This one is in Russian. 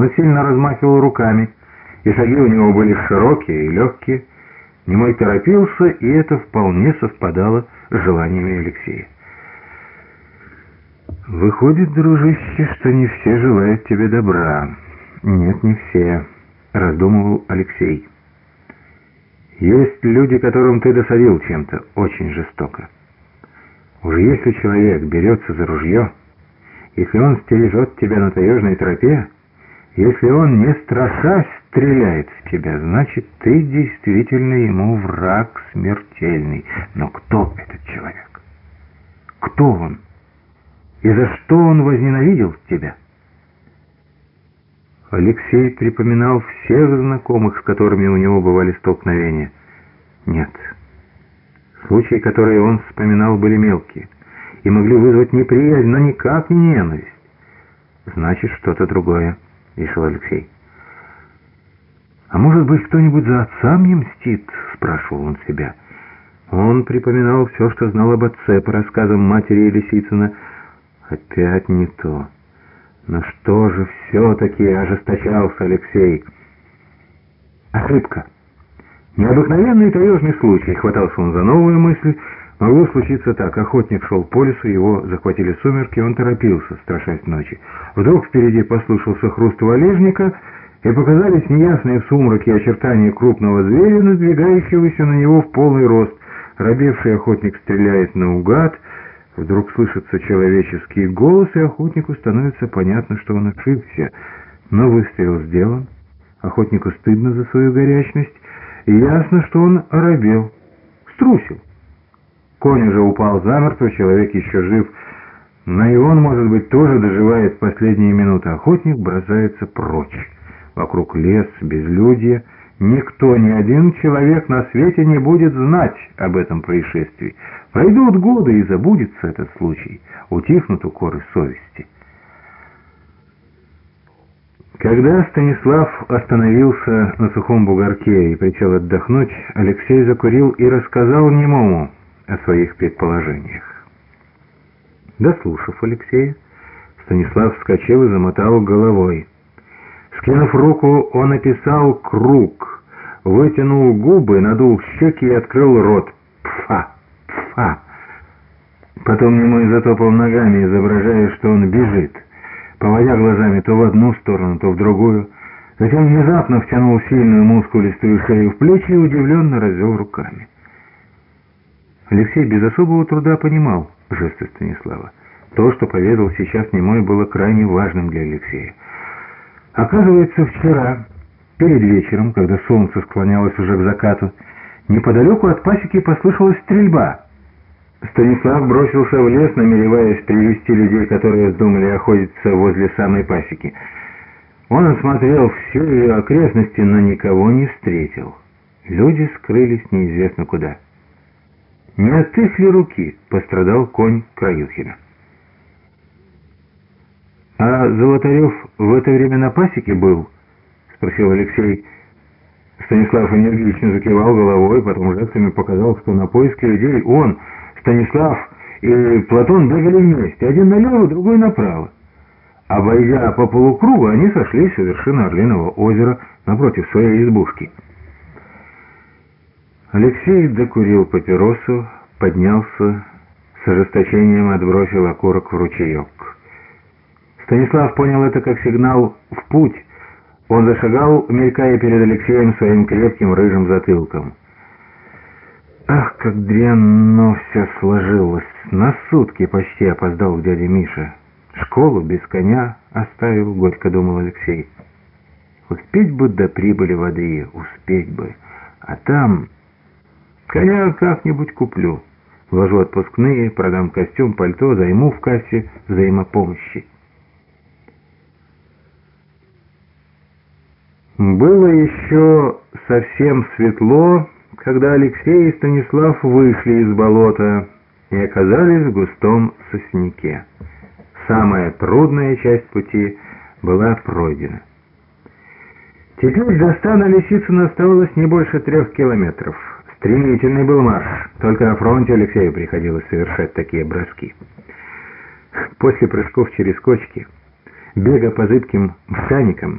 Он сильно размахивал руками, и шаги у него были широкие и легкие. Немой торопился, и это вполне совпадало с желаниями Алексея. «Выходит, дружище, что не все желают тебе добра». «Нет, не все», — раздумывал Алексей. «Есть люди, которым ты досадил чем-то очень жестоко. Уже если человек берется за ружье, если он стережет тебя на таежной тропе, если он, не страшась, стреляет в тебя, значит, ты действительно ему враг смертельный. Но кто этот человек? Кто он?» И за что он возненавидел тебя? Алексей припоминал всех знакомых, с которыми у него бывали столкновения. Нет. Случаи, которые он вспоминал, были мелкие и могли вызвать неприязнь, но никак не ненависть. Значит, что-то другое, решил Алексей. «А может быть, кто-нибудь за отца мне мстит?» — спрашивал он себя. Он припоминал все, что знал об отце по рассказам матери Лисицына, Опять не то. Но что же все-таки ожесточался Алексей? Ошибка. Необыкновенный таежный случай. Хватался он за новую мысль. Могло случиться так. Охотник шел по лесу, его захватили сумерки, он торопился, страшась ночи. Вдруг впереди послышался хруст валежника, и показались неясные в сумраке очертания крупного зверя, надвигающегося на него в полный рост. Робевший охотник стреляет наугад — Вдруг слышится человеческий голос, и охотнику становится понятно, что он ошибся. Но выстрел сделан. Охотнику стыдно за свою горячность, и ясно, что он оробел, струсил. Конь уже упал замертво, человек еще жив, но и он, может быть, тоже доживает последние минуты. Охотник бросается прочь. Вокруг лес, безлюдье, Никто, ни один человек на свете не будет знать об этом происшествии. Пройдут годы, и забудется этот случай, утихнут укоры совести. Когда Станислав остановился на сухом бугорке и присел отдохнуть, Алексей закурил и рассказал немому о своих предположениях. Дослушав Алексея, Станислав вскочил и замотал головой. Скинув руку, он описал круг, вытянул губы, надул щеки и открыл рот. Пфа! Пфа! Потом немой затопал ногами, изображая, что он бежит, поводя глазами то в одну сторону, то в другую. Затем внезапно втянул сильную мускулистую шею в плечи и удивленно развел руками. Алексей без особого труда понимал жесты Станислава. То, что поведал сейчас немой, было крайне важным для Алексея. Оказывается, вчера, перед вечером, когда солнце склонялось уже к закату, неподалеку от пасеки послышалась стрельба. Станислав бросился в лес, намереваясь привести людей, которые вздумали охотиться возле самой пасеки. Он осмотрел всю ее окрестности, но никого не встретил. Люди скрылись неизвестно куда. Не от их ли руки пострадал конь Краюхина? «А Золотарев в это время на пасеке был?» — спросил Алексей. Станислав энергично закивал головой, потом жестами показал, что на поиски людей он, Станислав и Платон бегали вместе, один налево, другой направо. Обойдя по полукругу, они сошлись у вершины Орлиного озера напротив своей избушки. Алексей докурил папиросу, поднялся, с ожесточением отбросил окурок в ручеек. Станислав понял это как сигнал «в путь». Он зашагал, мелькая перед Алексеем своим крепким рыжим затылком. Ах, как дрянно все сложилось. На сутки почти опоздал к дяде Мише. Школу без коня оставил, горько думал Алексей. Успеть бы до прибыли воды, успеть бы. А там... Коня как-нибудь куплю. Вложу отпускные, продам костюм, пальто, займу в кассе взаимопомощи. Было еще совсем светло, когда Алексей и Станислав вышли из болота и оказались в густом сосняке. Самая трудная часть пути была пройдена. Теперь до стана Лисицына оставалось не больше трех километров. Стремительный был марш, только на фронте Алексею приходилось совершать такие броски. После прыжков через кочки, бега по зыбким всаникам,